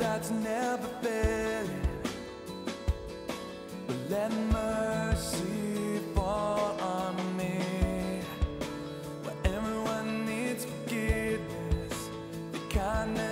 that's never failing But let mercy fall on me. Where everyone needs forgiveness The kindness